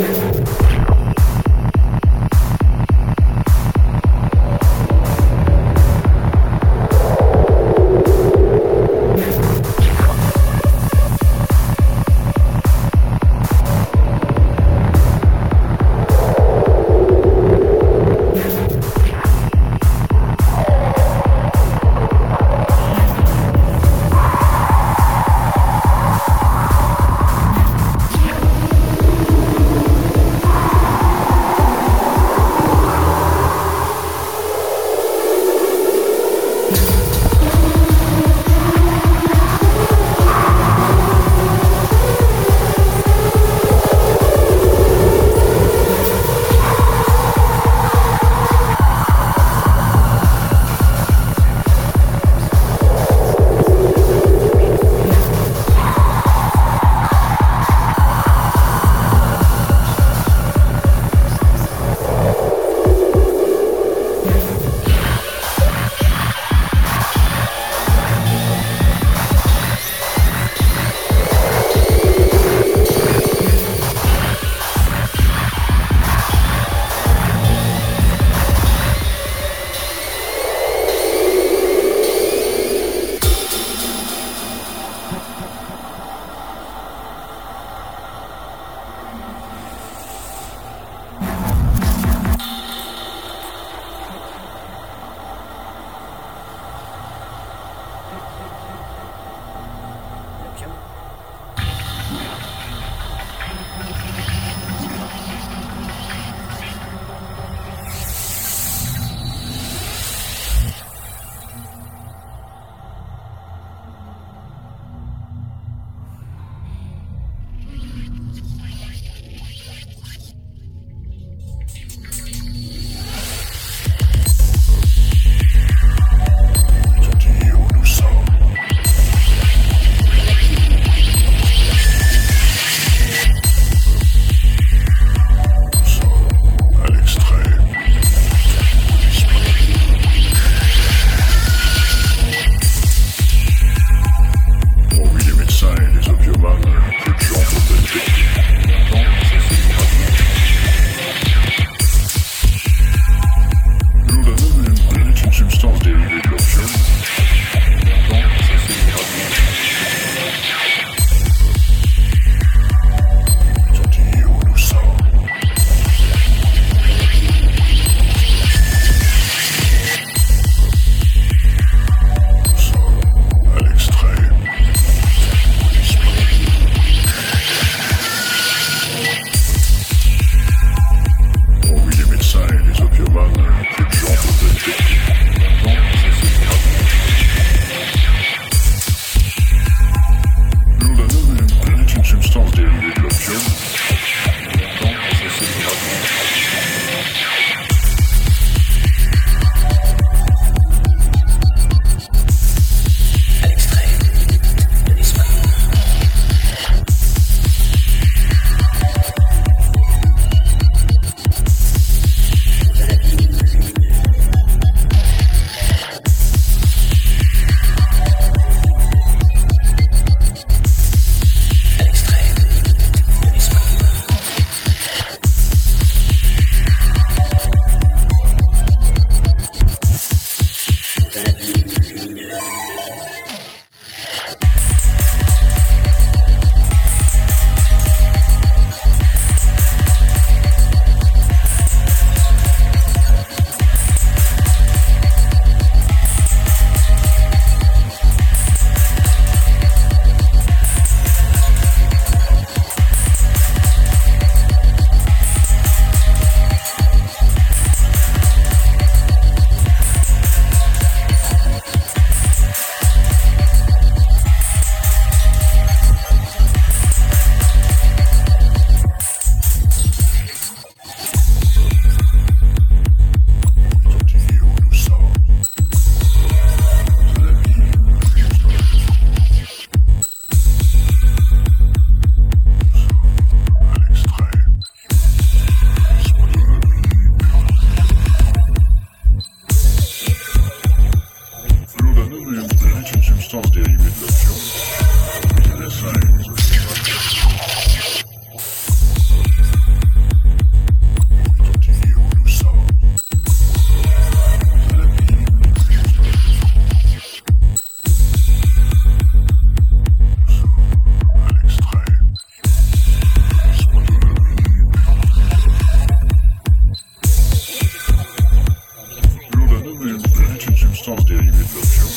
Whoa. substances dérivées de l'opium.